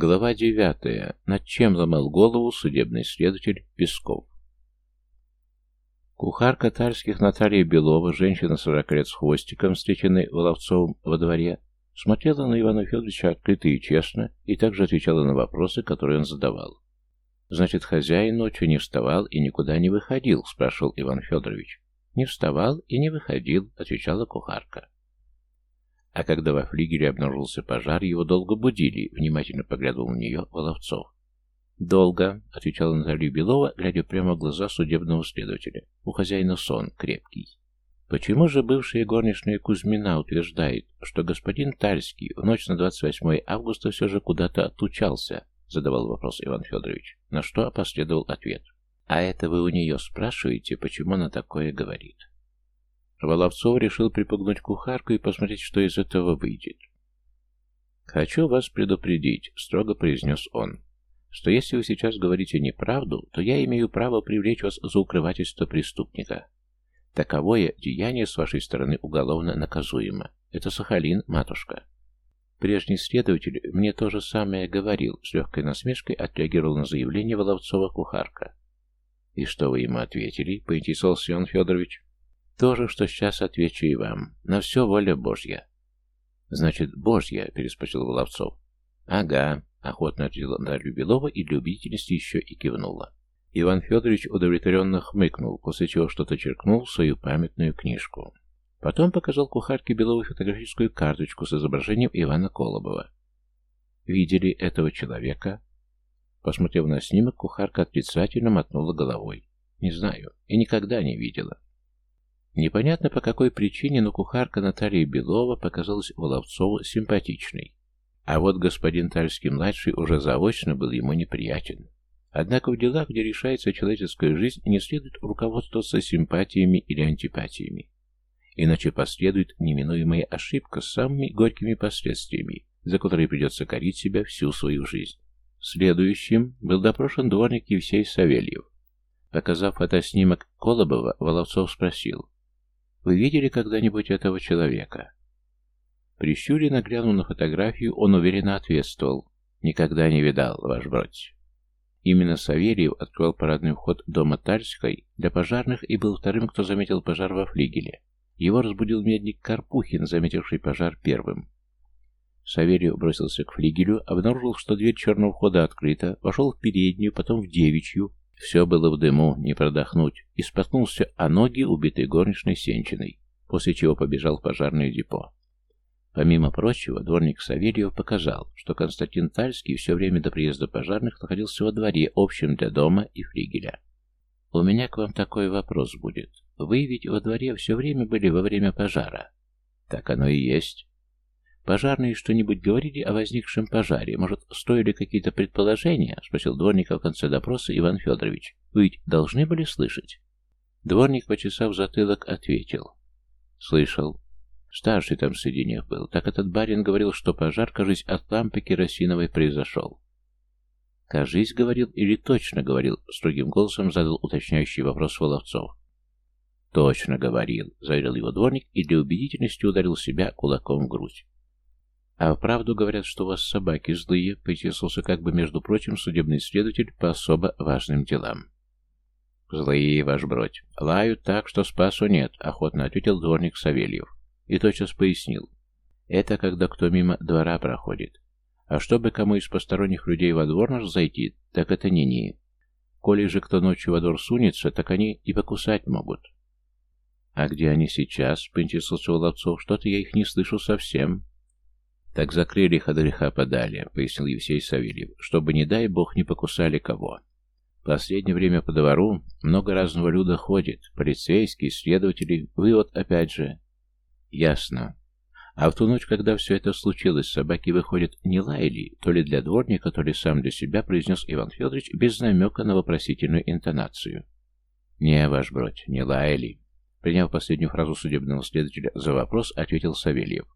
Глава девятая. Над чем ломал голову судебный следователь Песков? Кухарка Тальских Наталья Белова, женщина сорока лет с хвостиком, встреченной Воловцовым во дворе, смотрела на Ивана Федоровича открыто и честно, и также отвечала на вопросы, которые он задавал. «Значит, хозяин ночью не вставал и никуда не выходил?» — спрашивал Иван Федорович. «Не вставал и не выходил», — отвечала кухарка. А когда во флигеле обнаружился пожар, его долго будили, внимательно поглядывал на нее Воловцов. «Долго», — отвечала Наталья Белова, глядя прямо в глаза судебного следователя. «У хозяина сон крепкий». Почему же бывшая горничная Кузьмина утверждает, что господин Тальский в ночь на 28 августа все же куда-то отлучался? Задавал вопрос Иван Федорович, на что последовал ответ. А это вы у нее спрашиваете, почему она такое говорит? Воловцов решил припугнуть кухарку и посмотреть, что из этого выйдет. «Хочу вас предупредить», — строго произнес он, «что если вы сейчас говорите неправду, то я имею право привлечь вас за укрывательство преступника. Таковое деяние с вашей стороны уголовно наказуемо. Это Сахалин, матушка». Прежний следователь мне то же самое говорил, с легкой насмешкой отреагировал на заявление Воловцова кухарка. «И что вы ему ответили?» — поинтересовался Иван Федорович. То же, что сейчас отвечу и вам. На все воля Божья. Значит, Божья, переспросил Воловцов. Ага, охотно ответила Наталья Белова и для еще и кивнула. Иван Федорович удовлетворенно хмыкнул, после чего что-то черкнул в свою памятную книжку. Потом показал кухарке Беловой фотографическую карточку с изображением Ивана Колобова. «Видели этого человека?» Посмотрев на снимок, кухарка отрицательно мотнула головой. «Не знаю. И никогда не видела. Непонятно по какой причине, но кухарка Наталья Белова показалась Воловцову симпатичной. А вот господин Тальский-младший уже заочно был ему неприятен. Однако в делах, где решается человеческая жизнь, не следует руководствоваться симпатиями или антипатиями. Иначе последует неминуемая ошибка с самыми горькими последствиями, за которые придется корить себя всю свою жизнь. Следующим был допрошен дворник Евсей Савельев. Показав фотоснимок Колобова, Воловцов спросил, вы видели когда-нибудь этого человека?» Прищуренно глянув на фотографию, он уверенно ответствовал. «Никогда не видал, ваш бродь». Именно Савельев открыл парадный вход дома Тальской для пожарных и был вторым, кто заметил пожар во флигеле. Его разбудил медник Карпухин, заметивший пожар первым. Савельев бросился к флигелю, обнаружил, что дверь черного входа открыта, вошел в переднюю, потом в девичью, все было в дыму, не продохнуть, и споткнулся о ноги убитой горничной Сенчиной, после чего побежал в пожарное депо. Помимо прочего, дворник Савельев показал, что Константин Тальский все время до приезда пожарных находился во дворе, общем для дома и флигеля. «У меня к вам такой вопрос будет. Вы ведь во дворе все время были во время пожара?» «Так оно и есть. «Пожарные что-нибудь говорили о возникшем пожаре? Может, стоили какие-то предположения?» — спросил дворника в конце допроса Иван Федорович. «Вы ведь должны были слышать?» Дворник, почесав затылок, ответил. «Слышал. Старший там среди них был. Так этот барин говорил, что пожар, кажись, от лампы керосиновой произошел». «Кажись, говорил или точно говорил?» — строгим голосом задал уточняющий вопрос Воловцов. «Точно говорил», — заверил его дворник и для убедительности ударил себя кулаком в грудь. «А вправду говорят, что у вас собаки злые», — поинтересовался как бы, между прочим, судебный следователь по особо важным делам. «Злые, ваш бродь. Лают так, что спасу нет», — охотно ответил дворник Савельев. И тотчас пояснил. «Это когда кто мимо двора проходит. А чтобы кому из посторонних людей во двор наш зайти, так это не-не. Коли же кто ночью во двор сунется, так они и покусать могут». «А где они сейчас?» — поинтересовался Володцов. «Что-то я их не слышу совсем». «Так закрыли их от греха подали», — пояснил Евсей Савельев, «чтобы, не дай бог, не покусали кого. Последнее время по двору много разного люда ходит, полицейские, следователи, вы вот опять же...» «Ясно. А в ту ночь, когда все это случилось, собаки, выходят, не лаяли, то ли для дворника, то ли сам для себя, произнес Иван Федорович без намека на вопросительную интонацию. «Не, ваш бродь, не лаяли». Приняв последнюю фразу судебного следователя за вопрос, ответил Савельев.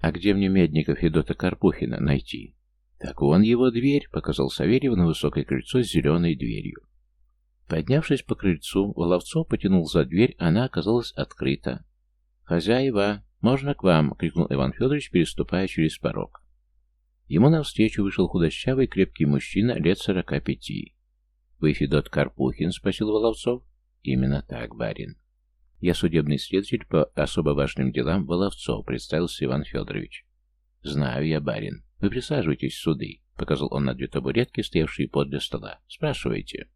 «А где мне Медников Федота Карпухина найти?» «Так вон его дверь», — показал Савельев на высокое крыльцо с зеленой дверью. Поднявшись по крыльцу, Воловцов потянул за дверь, она оказалась открыта. «Хозяева, можно к вам?» — крикнул Иван Федорович, переступая через порог. Ему навстречу вышел худощавый крепкий мужчина лет сорока пяти. «Вы Федот Карпухин?» — спросил Воловцов. «Именно так, барин». «Я судебный следователь по особо важным делам Воловцов», — представился Иван Федорович. «Знаю я, барин. Вы присаживайтесь в суды», — показал он на две табуретки, стоявшие подле стола. «Спрашивайте».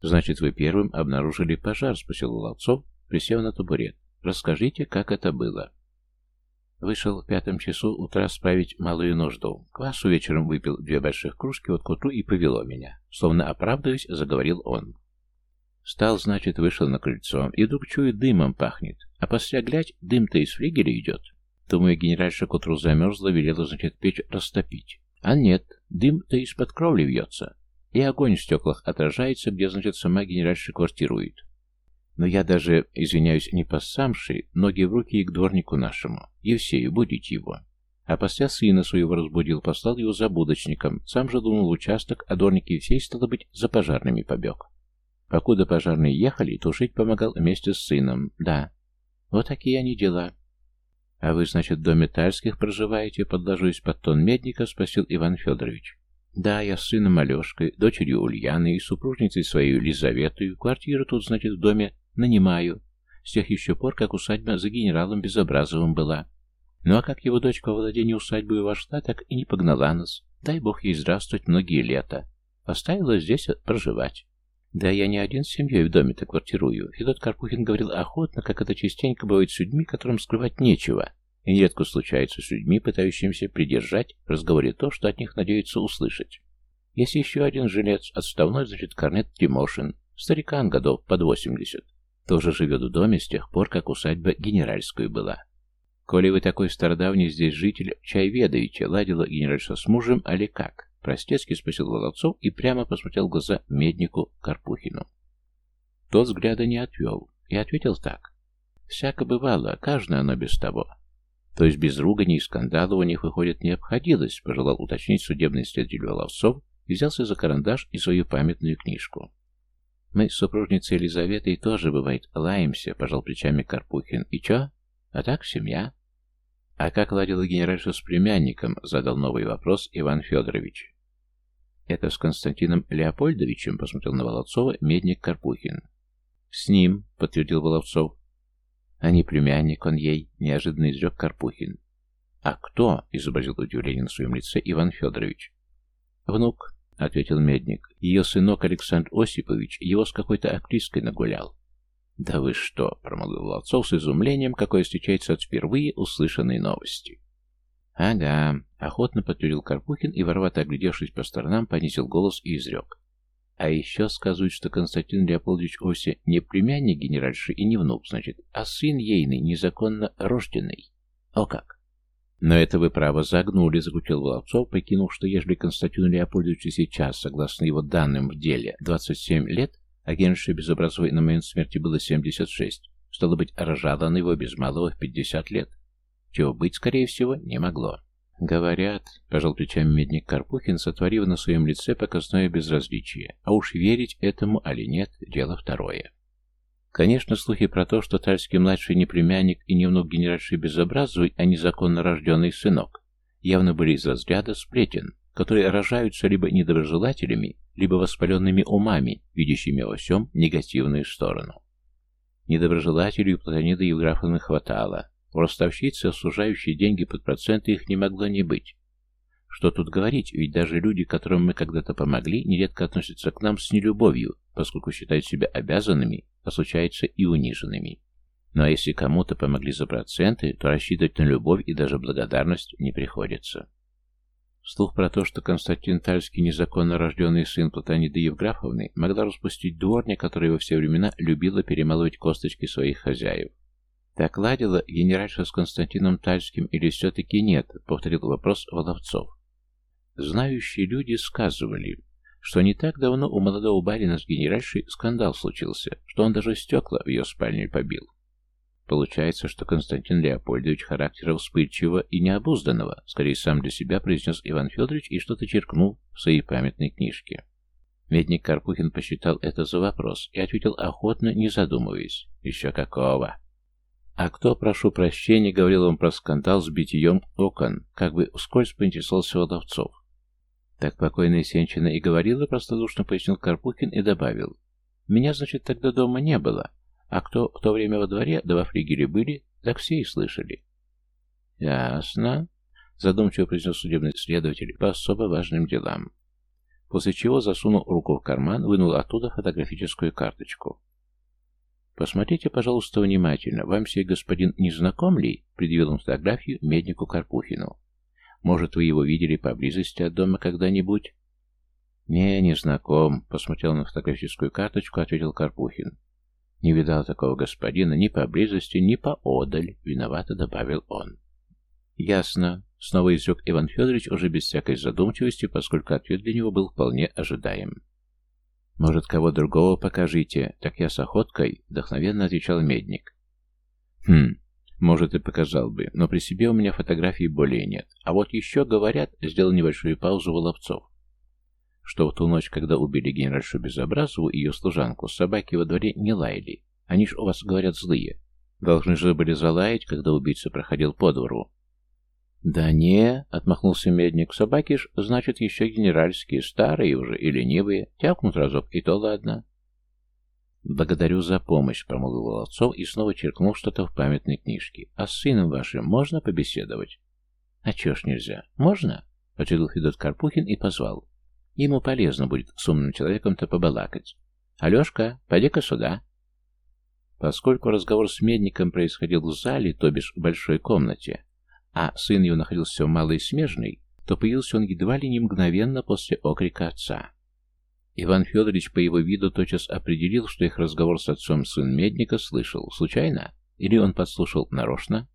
«Значит, вы первым обнаружили пожар?» — спросил Воловцов, присев на табурет. «Расскажите, как это было». Вышел в пятом часу утра справить малую нужду. Квасу вечером выпил две больших кружки от куту и повело меня. Словно оправдываясь, заговорил он. Стал, значит, вышел на крыльцо, и вдруг чую, дымом пахнет. А после глядь, дым-то из флигеля идет. Думаю, генеральша к утру замерзла, велела, значит, печь растопить. А нет, дым-то из-под кровли вьется. И огонь в стеклах отражается, где, значит, сама генеральша квартирует. Но я даже, извиняюсь, не поссамший, ноги в руки и к дворнику нашему. Евсею, будить его. А после сына своего разбудил, послал его за будочником. Сам же дунул участок, а дворник Евсей, стало быть, за пожарными побег. Покуда пожарные ехали, тушить помогал вместе с сыном. Да, вот такие они дела. А вы, значит, в доме Тальских проживаете, подложусь под тон медника, спросил Иван Федорович. Да, я с сыном Алешкой, дочерью Ульяны и супружницей своей Елизаветой. Квартиру тут, значит, в доме Нанимаю. С тех еще пор, как усадьба за генералом Безобразовым была. Ну а как его дочка во владение усадьбой вошла, так и не погнала нас. Дай бог ей здравствовать многие лета. Оставила здесь проживать. Да я не один с семьей в доме-то квартирую. Федот Карпухин говорил охотно, как это частенько бывает с людьми, которым скрывать нечего. И нередко случается с людьми, пытающимися придержать в разговоре то, что от них надеются услышать. Есть еще один жилец, отставной, значит, Корнет Тимошин, старикан годов под восемьдесят. Тоже живет в доме с тех пор, как усадьба генеральскую была. Коли вы такой стародавний здесь житель, чай ведаете, ладила генеральша с мужем, али как? Простецкий спросил Володцов и прямо посмотрел в глаза меднику Карпухину. Тот взгляда не отвел и ответил так. Всяко бывало, каждое оно без того. То есть без ругани и скандала у них, выходит, не обходилось, пожелал уточнить судебный следователь Воловцов и взялся за карандаш и свою памятную книжку. Мы с супружницей Елизаветой тоже, бывает, лаемся, пожал плечами Карпухин. И чё? А так семья. А как ладила генеральша с племянником, задал новый вопрос Иван Федорович. Это с Константином Леопольдовичем, посмотрел на Воловцова медник Карпухин. С ним, подтвердил Воловцов. А не племянник он ей, неожиданно изрек Карпухин. А кто? изобразил удивление на своем лице Иван Федорович. Внук, — ответил Медник. «Ее сынок Александр Осипович его с какой-то актристкой нагулял». «Да вы что!» — промолвил Ловцов с изумлением, какое встречается от впервые услышанной новости. «Ага», — охотно подтвердил Карпухин и, воровато оглядевшись по сторонам, понизил голос и изрек. «А еще сказывают, что Константин Леопольдович Оси не племянник генеральши и не внук, значит, а сын ейный, незаконно рожденный. О как!» «Но это вы право загнули», — закутил Воловцов, прикинув, что ежели Константину Леопольдовичу сейчас, согласно его данным в деле, 27 лет, а Генрише Безобразовой на момент смерти было 76, стало быть, рожала на его без малого в 50 лет. Чего быть, скорее всего, не могло. «Говорят», — пожал плечами медник Карпухин, сотворив на своем лице показное безразличие, а уж верить этому, али нет, дело второе. Конечно, слухи про то, что Тальский-младший не племянник и не внук генеральши Безобразовой, а незаконно рожденный сынок, явно были из разряда сплетен, которые рожаются либо недоброжелателями, либо воспаленными умами, видящими во всем негативную сторону. Недоброжелателей у Платонида Евграфовны хватало. У ростовщицы, осужающей деньги под проценты, их не могло не быть. Что тут говорить, ведь даже люди, которым мы когда-то помогли, нередко относятся к нам с нелюбовью, поскольку считают себя обязанными а случается и униженными. Ну а если кому-то помогли за проценты, то рассчитывать на любовь и даже благодарность не приходится. Слух про то, что Константин Тальский, незаконно рожденный сын Платониды Евграфовны, могла распустить дворня, которая во все времена любила перемалывать косточки своих хозяев. Так ладила генеральша с Константином Тальским или все-таки нет, повторил вопрос Воловцов. Знающие люди сказывали, что не так давно у молодого барина с генеральшей скандал случился, что он даже стекла в ее спальне побил. Получается, что Константин Леопольдович характера вспыльчивого и необузданного, скорее сам для себя произнес Иван Федорович и что-то черкнул в своей памятной книжке. Медник Карпухин посчитал это за вопрос и ответил охотно, не задумываясь. Еще какого? А кто, прошу прощения, говорил вам про скандал с битьем окон, как бы вскользь поинтересовался Воловцов. Так покойная Сенчина и говорила, простодушно пояснил Карпухин и добавил. Меня, значит, тогда дома не было. А кто в то время во дворе, да во флигеле были, так все и слышали. Ясно, задумчиво произнес судебный следователь по особо важным делам. После чего засунул руку в карман, вынул оттуда фотографическую карточку. «Посмотрите, пожалуйста, внимательно. Вам сей господин не знаком ли?» — предъявил он фотографию меднику Карпухину. «Может, вы его видели поблизости от дома когда-нибудь?» «Не, не знаком», — посмотрел на фотографическую карточку, ответил Карпухин. «Не видал такого господина ни поблизости, ни поодаль», — виновато добавил он. «Ясно», — снова изрек Иван Федорович уже без всякой задумчивости, поскольку ответ для него был вполне ожидаем. «Может, кого другого покажите?» «Так я с охоткой», — вдохновенно отвечал Медник. «Хм, может, и показал бы, но при себе у меня фотографий более нет. А вот еще, говорят, сделал небольшую паузу Воловцов, что в ту ночь, когда убили генеральшу Безобразову и ее служанку, собаки во дворе не лаяли. Они ж у вас, говорят, злые. Должны же были залаять, когда убийца проходил по двору. «Да не», — отмахнулся Медник, — «собаки ж, значит, еще генеральские, старые уже и ленивые. Тявкнут разок, и то ладно». «Благодарю за помощь», — промолвил Володцов и снова черкнул что-то в памятной книжке. «А с сыном вашим можно побеседовать?» «А чё ж нельзя? Можно?» — ответил Федот Карпухин и позвал. «Ему полезно будет с умным человеком-то побалакать. Алешка, пойди-ка сюда». Поскольку разговор с Медником происходил в зале, то бишь в большой комнате, а сын его находился в малой смежной, то появился он едва ли не мгновенно после окрика отца. Иван Федорович по его виду тотчас определил, что их разговор с отцом сын Медника слышал. Случайно? Или он подслушал нарочно?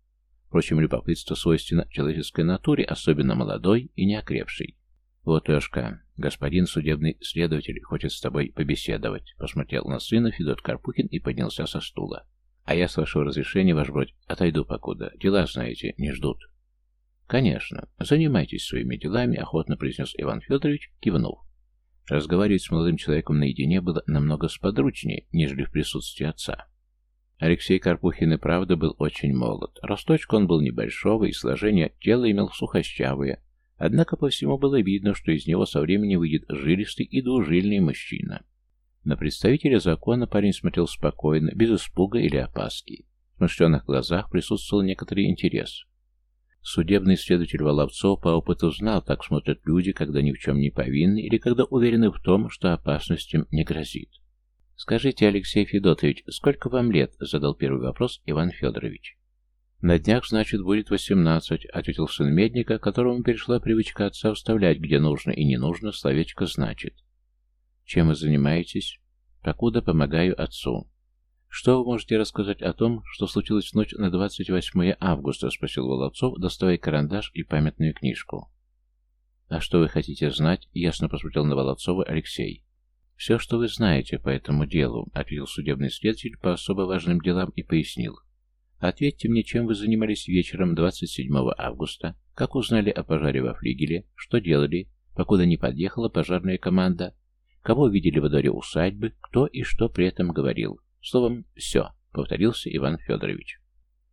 Впрочем, любопытство свойственно человеческой натуре, особенно молодой и неокрепшей. «Вот, Эшка, господин судебный следователь хочет с тобой побеседовать», посмотрел на сына Федот Карпухин и поднялся со стула. «А я, с вашего разрешения, ваш бродь, отойду покуда. Дела, знаете, не ждут». «Конечно. Занимайтесь своими делами», — охотно произнес Иван Федорович, кивнув. Разговаривать с молодым человеком наедине было намного сподручнее, нежели в присутствии отца. Алексей Карпухин и правда был очень молод. Росточка он был небольшого, и сложение тела имел сухощавое, однако по всему было видно, что из него со временем выйдет жилистый и двужильный мужчина. На представителя закона парень смотрел спокойно, без испуга или опаски. В смышленных глазах присутствовал некоторый интерес. Судебный следователь Воловцов по опыту знал, так смотрят люди, когда ни в чем не повинны или когда уверены в том, что опасность им не грозит. «Скажите, Алексей Федотович, сколько вам лет?» — задал первый вопрос Иван Федорович. «На днях, значит, будет восемнадцать», — ответил сын Медника, которому перешла привычка отца вставлять, где нужно и не нужно, словечко «значит». «Чем вы занимаетесь?» «Покуда помогаю отцу». «Что вы можете рассказать о том, что случилось в ночь на 28 августа?» — спросил Володцов, доставая карандаш и памятную книжку. «А что вы хотите знать?» — ясно посмотрел на Володцова Алексей. «Все, что вы знаете по этому делу», — ответил судебный следователь по особо важным делам и пояснил. «Ответьте мне, чем вы занимались вечером 27 августа, как узнали о пожаре во флигеле, что делали, покуда не подъехала пожарная команда, кого видели во дворе усадьбы, кто и что при этом говорил». Словом, все, повторился Иван Федорович.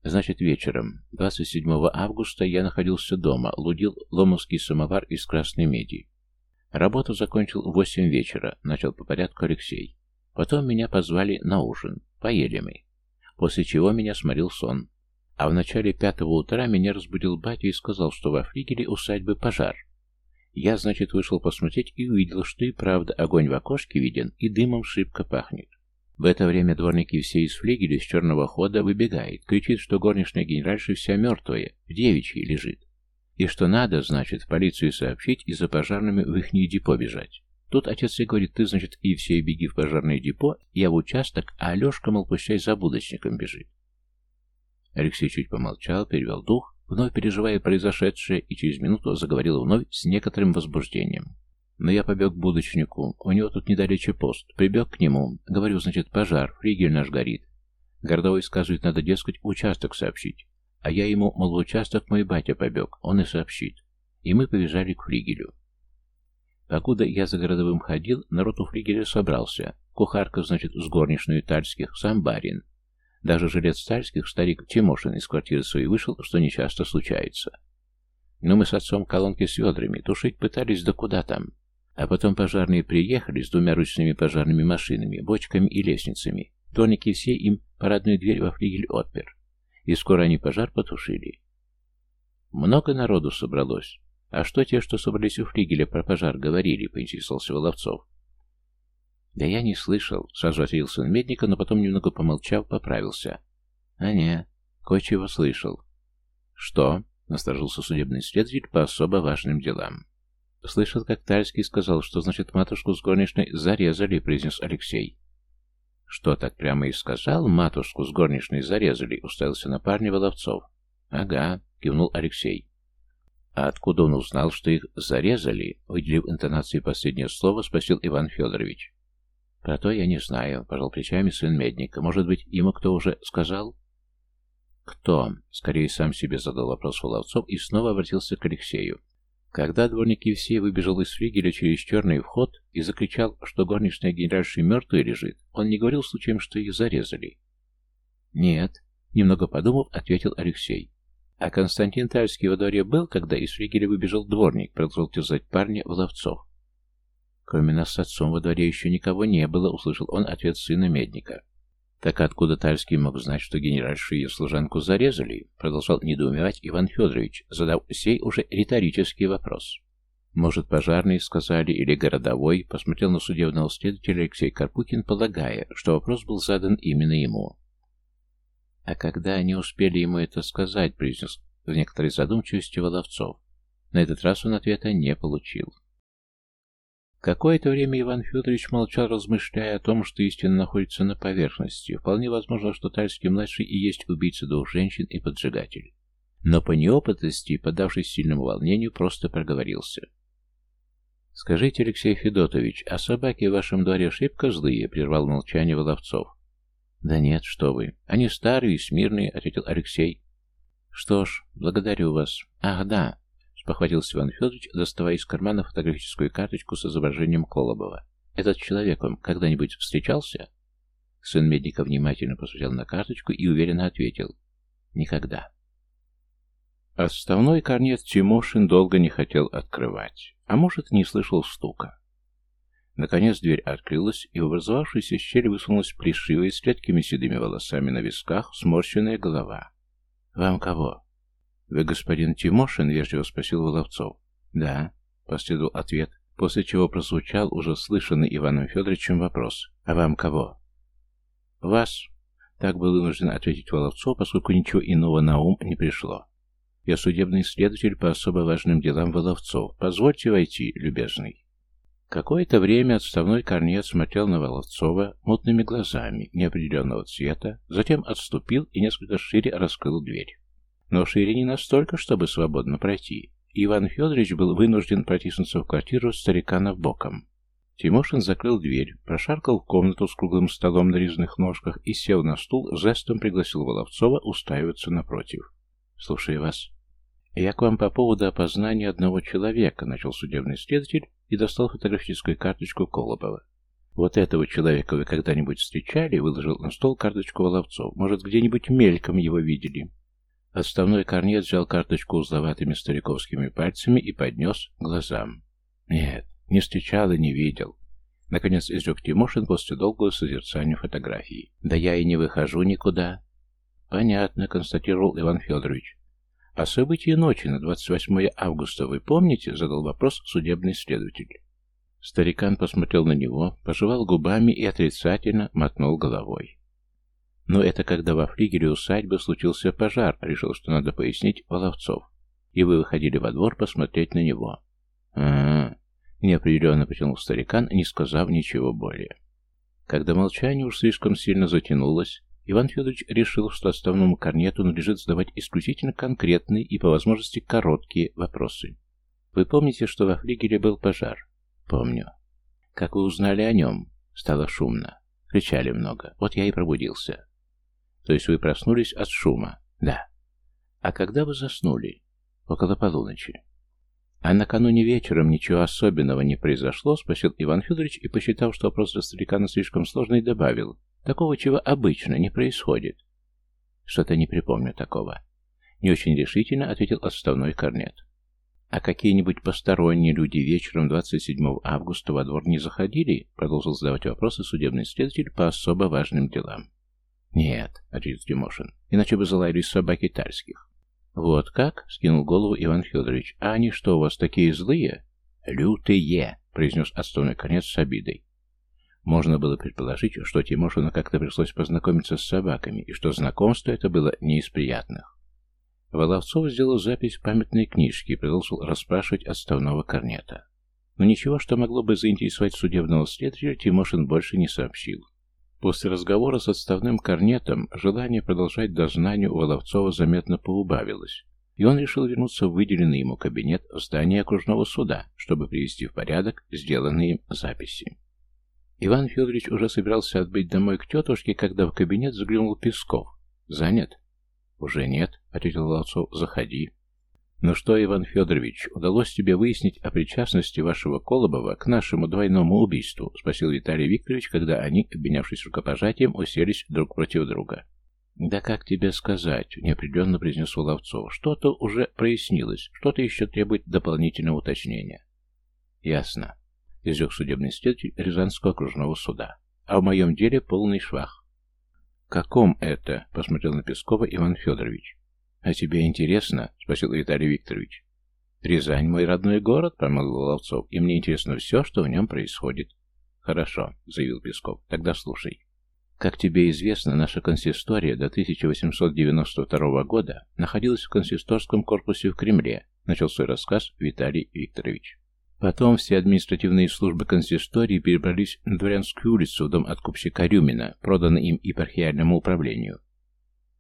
Значит, вечером, 27 августа, я находился дома, лудил ломовский самовар из красной меди. Работу закончил в 8 вечера, начал по порядку Алексей. Потом меня позвали на ужин, поели мы. После чего меня сморил сон. А в начале пятого утра меня разбудил батя и сказал, что во флигеле усадьбы пожар. Я, значит, вышел посмотреть и увидел, что и правда огонь в окошке виден и дымом шибко пахнет. В это время дворники все из флигеля с черного хода выбегает, кричит, что горничная генеральша вся мертвая, в девичьей лежит. И что надо, значит, в полицию сообщить и за пожарными в ихнее депо бежать. Тут отец и говорит, ты, значит, и все беги в пожарное депо, я в участок, а Алешка, мол, пущай за будочником бежит. Алексей чуть помолчал, перевел дух, вновь переживая произошедшее, и через минуту заговорил вновь с некоторым возбуждением. Но я побег к будочнику. У него тут недалече пост. Прибег к нему. Говорю, значит, пожар. Фригель наш горит. Городовой сказывает, надо, дескать, участок сообщить. А я ему, мол, участок мой батя побег. Он и сообщит. И мы побежали к фригелю. Покуда я за городовым ходил, народ у фригеля собрался. Кухарка, значит, с горничной тальских, сам барин. Даже жилец Стальских, старик Тимошин, из квартиры своей вышел, что нечасто случается. Но мы с отцом колонки с ведрами тушить пытались, да куда там. А потом пожарные приехали с двумя ручными пожарными машинами, бочками и лестницами. Дворники все им парадную дверь во флигель отпер. И скоро они пожар потушили. Много народу собралось. А что те, что собрались у флигеля, про пожар говорили, поинтересовался Воловцов. Да я не слышал, сразу ответил сын Медника, но потом, немного помолчав, поправился. А не, кое-чего слышал. Что? Насторожился судебный следователь по особо важным делам. Слышал, как Тальский сказал, что значит матушку с горничной зарезали, произнес Алексей. Что, так прямо и сказал? Матушку с горничной зарезали, уставился на парня Воловцов. Ага, кивнул Алексей. А откуда он узнал, что их зарезали? Выделив интонации последнее слово, спросил Иван Федорович. Про то я не знаю, пожал плечами сын Медника. Может быть, ему кто уже сказал? Кто? Скорее сам себе задал вопрос Воловцов и снова обратился к Алексею. Когда дворник Евсей выбежал из флигеля через черный вход и закричал, что горничная генеральша мертвая лежит, он не говорил случаем, что их зарезали. «Нет», — немного подумав, ответил Алексей. «А Константин Тальский во дворе был, когда из флигеля выбежал дворник, продолжил терзать парня в ловцов. «Кроме нас с отцом во дворе еще никого не было», — услышал он ответ сына Медника. «Так откуда Тальский мог знать, что генеральшу ее служанку зарезали?» Продолжал недоумевать Иван Федорович, задав сей уже риторический вопрос. «Может, пожарные сказали или городовой?» Посмотрел на судебного следователя Алексей Карпукин, полагая, что вопрос был задан именно ему. «А когда они успели ему это сказать?» произнес в некоторой задумчивости Воловцов. На этот раз он ответа не получил. Какое-то время Иван Федорович молчал, размышляя о том, что истина находится на поверхности. Вполне возможно, что Тальский-младший и есть убийца двух женщин и поджигатель. Но по неопытности, поддавшись сильному волнению, просто проговорился. «Скажите, Алексей Федотович, а собаки в вашем дворе шибко злые?» — прервал молчание Воловцов. «Да нет, что вы. Они старые и смирные», — ответил Алексей. «Что ж, благодарю вас. Ах, да, Похватился Иван Федорович, доставая из кармана фотографическую карточку с изображением Колобова. «Этот человек вам когда-нибудь встречался?» Сын Медника внимательно посмотрел на карточку и уверенно ответил. «Никогда». Отставной корнет Тимошин долго не хотел открывать, а может, не слышал стука. Наконец дверь открылась, и в образовавшуюся щель высунулась плешивая с редкими седыми волосами на висках сморщенная голова. «Вам кого?» «Вы господин Тимошин?» — вежливо спросил Воловцов. «Да», — последовал ответ, после чего прозвучал уже слышанный Иваном Федоровичем вопрос. «А вам кого?» «Вас», — так был вынужден ответить Воловцов, поскольку ничего иного на ум не пришло. «Я судебный следователь по особо важным делам Воловцов. Позвольте войти, любезный». Какое-то время отставной корнет смотрел на Воловцова мутными глазами неопределенного цвета, затем отступил и несколько шире раскрыл дверь но шире не настолько, чтобы свободно пройти. Иван Федорович был вынужден протиснуться в квартиру старикана боком. Тимошин закрыл дверь, прошаркал в комнату с круглым столом на резных ножках и, сел на стул, жестом пригласил Воловцова устраиваться напротив. «Слушаю вас». «Я к вам по поводу опознания одного человека», — начал судебный следователь и достал фотографическую карточку Колобова. «Вот этого человека вы когда-нибудь встречали?» — выложил на стол карточку Воловцов. «Может, где-нибудь мельком его видели?» Отставной корнет взял карточку узловатыми стариковскими пальцами и поднес глазам. Нет, не встречал и не видел. Наконец изрек Тимошин после долгого созерцания фотографии. «Да я и не выхожу никуда». «Понятно», — констатировал Иван Федорович. «А события ночи на 28 августа вы помните?» — задал вопрос судебный следователь. Старикан посмотрел на него, пожевал губами и отрицательно мотнул головой. Но это когда во флигеле усадьбы случился пожар, решил, что надо пояснить Воловцов. И вы выходили во двор посмотреть на него. а, -а, -а неопределенно потянул старикан, не сказав ничего более. Когда молчание уж слишком сильно затянулось, Иван Федорович решил, что отставному корнету надлежит задавать исключительно конкретные и, по возможности, короткие вопросы. «Вы помните, что во флигеле был пожар?» «Помню». «Как вы узнали о нем?» Стало шумно. Кричали много. Вот я и пробудился. То есть вы проснулись от шума? Да. А когда вы заснули? Около полуночи. А накануне вечером ничего особенного не произошло, спросил Иван Федорович и, посчитав, что вопрос для старикана слишком сложный, добавил. Такого, чего обычно не происходит. Что-то не припомню такого. Не очень решительно ответил отставной корнет. А какие-нибудь посторонние люди вечером 27 августа во двор не заходили? Продолжил задавать вопросы судебный следователь по особо важным делам. Нет, ответил Тимошин, иначе бы залаяли собаки тальских. Вот как? Скинул голову Иван Федорович. А они что, у вас такие злые? Лютые, произнес отставной конец с обидой. Можно было предположить, что Тимошину как-то пришлось познакомиться с собаками, и что знакомство это было не из приятных. Воловцов сделал запись в памятной книжке и продолжил расспрашивать отставного корнета. Но ничего, что могло бы заинтересовать судебного следователя, Тимошин больше не сообщил. После разговора с отставным корнетом желание продолжать дознание у Воловцова заметно поубавилось, и он решил вернуться в выделенный ему кабинет в здании окружного суда, чтобы привести в порядок сделанные им записи. Иван Федорович уже собирался отбыть домой к тетушке, когда в кабинет заглянул Песков. «Занят?» «Уже нет», — ответил Волцов. «Заходи». «Ну что, Иван Федорович, удалось тебе выяснить о причастности вашего Колобова к нашему двойному убийству?» — спросил Виталий Викторович, когда они, обменявшись рукопожатием, уселись друг против друга. «Да как тебе сказать?» — неопределенно произнес Воловцов. «Что-то уже прояснилось, что-то еще требует дополнительного уточнения». «Ясно изрек судебный следователь Рязанского окружного суда. А в моем деле полный швах. «Каком это?» — посмотрел на Пескова Иван Федорович. «А тебе интересно?» — спросил Виталий Викторович. «Рязань — мой родной город», — промолвил Ловцов, — «и мне интересно все, что в нем происходит». «Хорошо», — заявил Песков, — «тогда слушай». Как тебе известно, наша консистория до 1892 года находилась в консисторском корпусе в Кремле, начал свой рассказ Виталий Викторович. Потом все административные службы консистории перебрались на Дворянскую улицу в дом откупщика Рюмина, проданный им епархиальному управлению.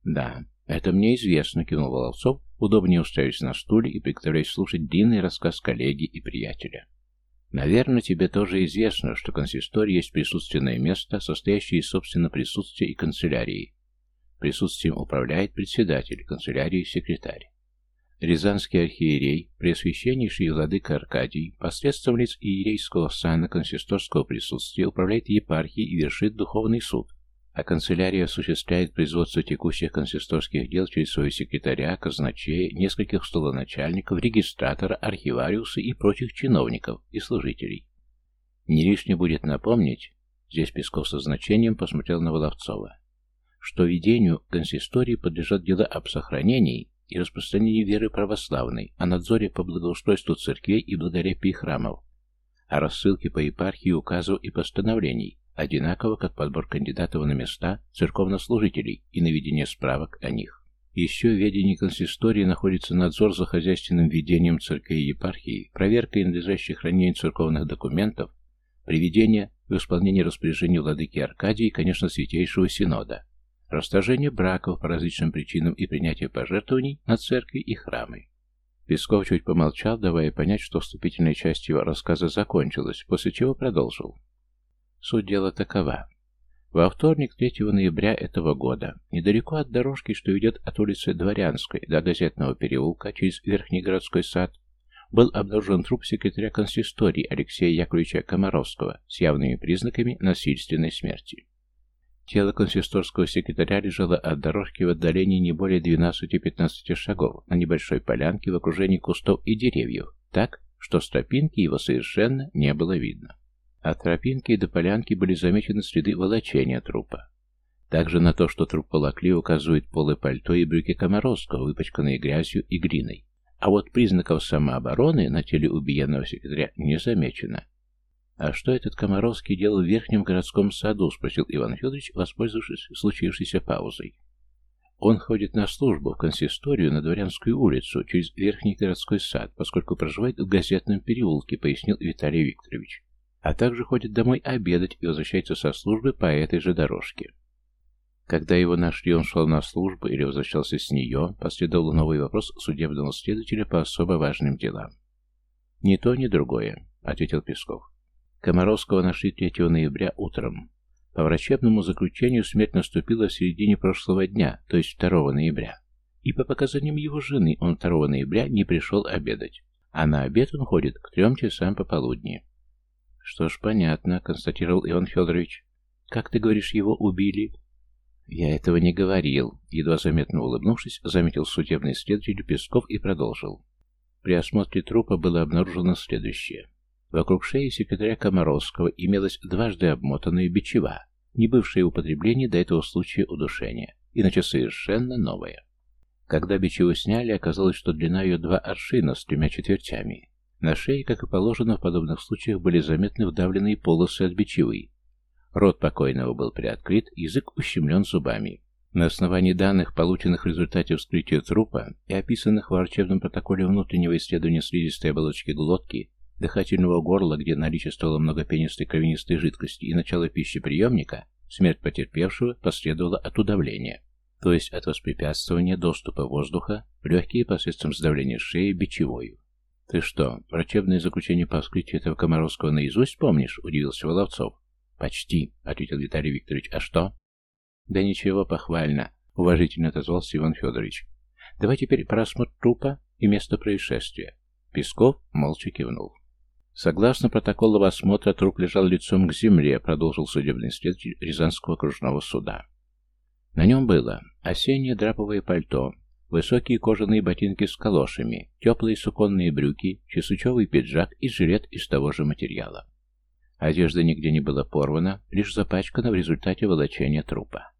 «Да, это мне известно», — кивнул Воловцов, удобнее устраиваясь на стуле и приготовляясь слушать длинный рассказ коллеги и приятеля. «Наверное, тебе тоже известно, что консистория есть присутственное место, состоящее из собственно присутствия и канцелярии. Присутствием управляет председатель, канцелярии — секретарь. Рязанский архиерей, преосвященнейший владыка Аркадий, посредством лиц иерейского сана консисторского присутствия управляет епархией и вершит духовный суд, а канцелярия осуществляет производство текущих консисторских дел через своего секретаря, казначея, нескольких столоначальников, регистратора, архивариуса и прочих чиновников и служителей. Не лишне будет напомнить, здесь Песков со значением посмотрел на Воловцова, что ведению консистории подлежат дела об сохранении и распространению веры православной, о надзоре по благоустройству церквей и благорепии храмов, о рассылке по епархии указов и постановлений, одинаково как подбор кандидатов на места церковнослужителей и наведение справок о них. Еще в ведении консистории находится надзор за хозяйственным ведением церкви и епархии, проверка и надлежащее хранение церковных документов, приведение в исполнение распоряжений владыки Аркадия и, конечно, Святейшего Синода, расторжение браков по различным причинам и принятие пожертвований на церкви и храмы. Песков чуть помолчал, давая понять, что вступительная часть его рассказа закончилась, после чего продолжил. Суть дела такова. Во вторник, 3 ноября этого года, недалеко от дорожки, что ведет от улицы Дворянской до Газетного переулка через Верхний городской сад, был обнаружен труп секретаря консистории Алексея Яковлевича Комаровского с явными признаками насильственной смерти. Тело консисторского секретаря лежало от дорожки в отдалении не более 12-15 шагов на небольшой полянке в окружении кустов и деревьев, так, что с тропинки его совершенно не было видно. От тропинки до полянки были замечены следы волочения трупа. Также на то, что труп волокли, указывают полы пальто и брюки Комаровского, выпачканные грязью и глиной. А вот признаков самообороны на теле убиенного секретаря не замечено. «А что этот Комаровский делал в Верхнем городском саду?» — спросил Иван Федорович, воспользовавшись случившейся паузой. «Он ходит на службу в консисторию на Дворянскую улицу через Верхний городской сад, поскольку проживает в газетном переулке», — пояснил Виталий Викторович. «А также ходит домой обедать и возвращается со службы по этой же дорожке». Когда его нашли, он шел на службу или возвращался с нее, последовал новый вопрос судебного следователя по особо важным делам. «Ни то, ни другое», — ответил Песков. Комаровского нашли 3 ноября утром. По врачебному заключению смерть наступила в середине прошлого дня, то есть 2 ноября. И по показаниям его жены он 2 ноября не пришел обедать. А на обед он ходит к трем часам пополудни. «Что ж, понятно», — констатировал Иван Федорович. «Как ты говоришь, его убили?» «Я этого не говорил», — едва заметно улыбнувшись, заметил судебный следователь Песков и продолжил. При осмотре трупа было обнаружено следующее. Вокруг шеи секретаря Комаровского имелась дважды обмотанная бичева, не бывшее употребление до этого случая удушения, иначе совершенно новое. Когда бичеву сняли, оказалось, что длина ее два аршина с тремя четвертями. На шее, как и положено в подобных случаях, были заметны вдавленные полосы от бичевы, Рот покойного был приоткрыт, язык ущемлен зубами. На основании данных, полученных в результате вскрытия трупа и описанных в врачебном протоколе внутреннего исследования слизистой оболочки глотки, дыхательного горла, где наличествовало много пенистой кровянистой жидкости и начало пищеприемника, смерть потерпевшего последовала от удавления, то есть от воспрепятствования доступа воздуха в легкие посредством сдавления шеи бичевою. «Ты что, врачебное заключение по вскрытию этого Комаровского наизусть помнишь?» – удивился Воловцов. «Почти», — ответил Виталий Викторович. «А что?» «Да ничего, похвально», — уважительно отозвался Иван Федорович. «Давай теперь просмотр трупа и место происшествия». Песков молча кивнул. Согласно протоколу осмотра, труп лежал лицом к земле, продолжил судебный следователь Рязанского окружного суда. На нем было осеннее драповое пальто, высокие кожаные ботинки с калошами, теплые суконные брюки, чесучевый пиджак и жилет из того же материала. Одежда нигде не была порвана, лишь запачкана в результате волочения трупа.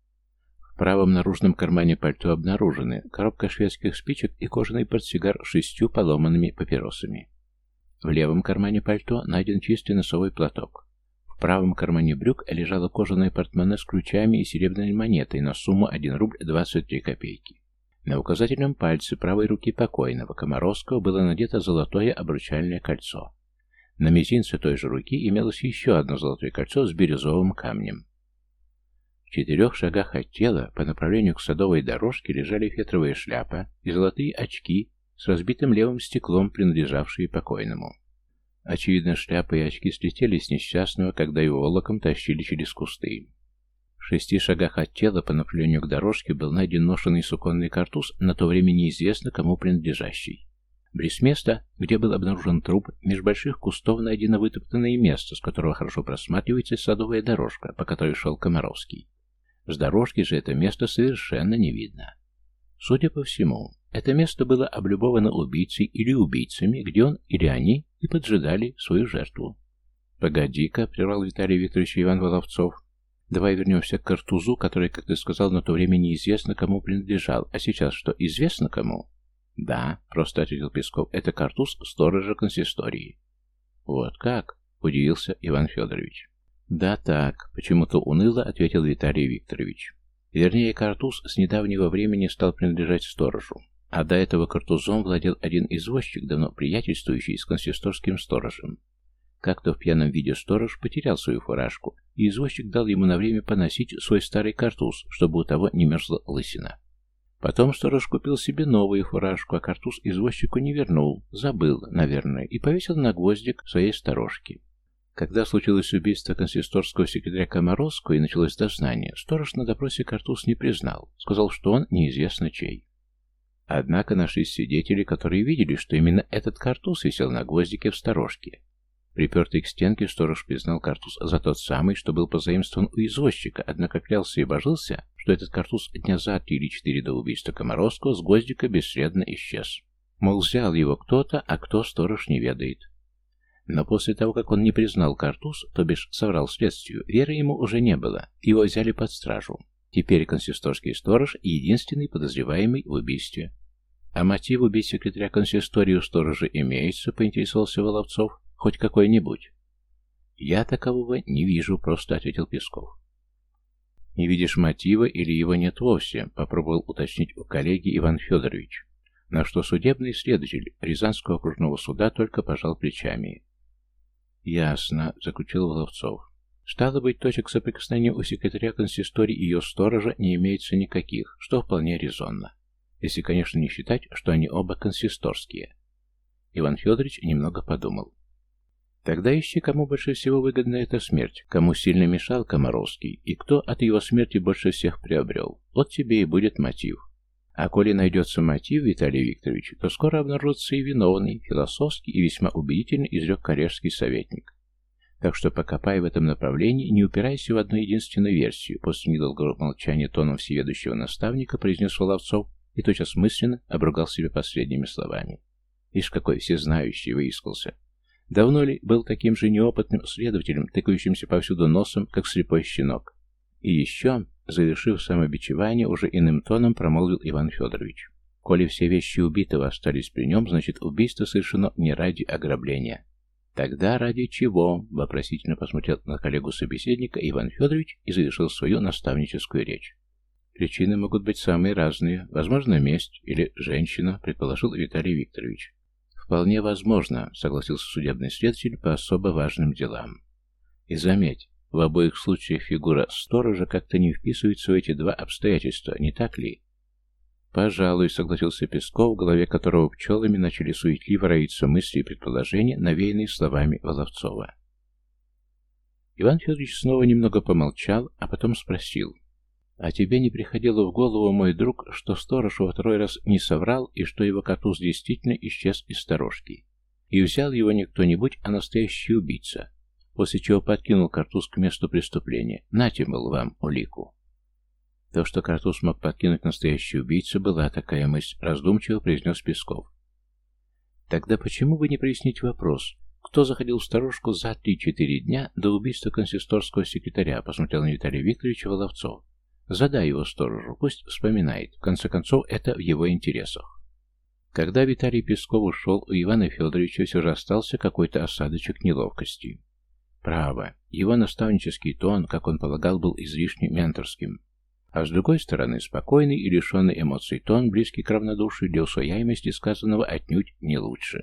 В правом наружном кармане пальто обнаружены коробка шведских спичек и кожаный портсигар с шестью поломанными папиросами. В левом кармане пальто найден чистый носовой платок. В правом кармане брюк лежала кожаная портмоне с ключами и серебряной монетой на сумму 1 рубль 23 копейки. На указательном пальце правой руки покойного Комаровского было надето золотое обручальное кольцо. На мизинце той же руки имелось еще одно золотое кольцо с бирюзовым камнем. В четырех шагах от тела по направлению к садовой дорожке лежали фетровая шляпа и золотые очки с разбитым левым стеклом, принадлежавшие покойному. Очевидно, шляпа и очки слетели с несчастного, когда его волоком тащили через кусты. В шести шагах от тела по направлению к дорожке был найден ношенный суконный картуз, на то время неизвестно кому принадлежащий. Близ места, где был обнаружен труп, меж больших кустов найдено вытоптанное место, с которого хорошо просматривается садовая дорожка, по которой шел Комаровский. С дорожки же это место совершенно не видно. Судя по всему, это место было облюбовано убийцей или убийцами, где он или они и поджидали свою жертву. «Погоди-ка», — прервал Виталий Викторович Иван Воловцов, — «давай вернемся к картузу, который, как ты сказал, на то время неизвестно кому принадлежал, а сейчас что, известно кому?» «Да», — просто ответил Песков, — «это картуз сторожа консистории». «Вот как?» — удивился Иван Федорович. «Да так», — почему-то уныло ответил Виталий Викторович. Вернее, картуз с недавнего времени стал принадлежать сторожу, а до этого картузом владел один извозчик, давно приятельствующий с консисторским сторожем. Как-то в пьяном виде сторож потерял свою фуражку, и извозчик дал ему на время поносить свой старый картуз, чтобы у того не мерзла лысина. Потом сторож купил себе новую фуражку, а картуз извозчику не вернул, забыл, наверное, и повесил на гвоздик своей сторожки. Когда случилось убийство консисторского секретаря Комаровского и началось дознание, сторож на допросе картуз не признал, сказал, что он неизвестно чей. Однако нашлись свидетели, которые видели, что именно этот картуз висел на гвоздике в сторожке. Припертый к стенке сторож признал картуз за тот самый, что был позаимствован у извозчика, однако клялся и божился, что этот картуз дня за три или четыре до убийства Комаровского с гвоздика бесследно исчез. Мол, взял его кто-то, а кто сторож не ведает. Но после того, как он не признал картуз, то бишь соврал следствию, веры ему уже не было, его взяли под стражу. Теперь консисторский сторож – единственный подозреваемый в убийстве. А мотив убить секретаря консистории у сторожа имеется, поинтересовался Воловцов, хоть какой-нибудь. «Я такового не вижу», — просто ответил Песков. «Не видишь мотива или его нет вовсе?» — попробовал уточнить у коллеги Иван Федорович. На что судебный следователь Рязанского окружного суда только пожал плечами. «Ясно», — заключил Воловцов. «Стало быть, точек соприкосновения у секретаря консистории и ее сторожа не имеется никаких, что вполне резонно. Если, конечно, не считать, что они оба консисторские». Иван Федорович немного подумал. Тогда ищи, кому больше всего выгодна эта смерть, кому сильно мешал Комаровский, и кто от его смерти больше всех приобрел. Вот тебе и будет мотив. А коли найдется мотив, Виталий Викторович, то скоро обнаружится и виновный, философский и весьма убедительный изрек коллежский советник. Так что покопай в этом направлении, не упирайся в одну единственную версию, после недолгого молчания тоном всеведущего наставника произнес Воловцов и тотчас мысленно обругал себя последними словами. Ишь, какой всезнающий выискался. Давно ли был таким же неопытным следователем, тыкающимся повсюду носом, как слепой щенок? И еще, завершив самобичевание, уже иным тоном промолвил Иван Федорович. Коли все вещи убитого остались при нем, значит, убийство совершено не ради ограбления. Тогда ради чего? Вопросительно посмотрел на коллегу собеседника Иван Федорович и завершил свою наставническую речь. Причины могут быть самые разные. Возможно, месть или женщина, предположил Виталий Викторович. Вполне возможно, согласился судебный следователь по особо важным делам. И заметь, в обоих случаях фигура сторожа как-то не вписывается в эти два обстоятельства, не так ли? «Пожалуй», — согласился Песков, в голове которого пчелами начали суетливо роиться мысли и предположения, навеянные словами Воловцова. Иван Федорович снова немного помолчал, а потом спросил. «А тебе не приходило в голову, мой друг, что сторож во второй раз не соврал и что его катуз действительно исчез из сторожки? И взял его не кто-нибудь, а настоящий убийца, после чего подкинул картуз к месту преступления. Нате, мол, вам улику». То, что Картуз мог подкинуть настоящий убийцу, была такая мысль, раздумчиво произнес Песков. Тогда почему бы не прояснить вопрос, кто заходил в сторожку за три-четыре дня до убийства консисторского секретаря, посмотрел на Виталия Викторовича Воловцов. Задай его сторожу, пусть вспоминает. В конце концов, это в его интересах. Когда Виталий Песков ушел, у Ивана Федоровича все же остался какой-то осадочек неловкости. Право, его наставнический тон, как он полагал, был излишне менторским. А с другой стороны, спокойный и лишенный эмоций тон, близкий к равнодушию для усвояемости сказанного отнюдь не лучше.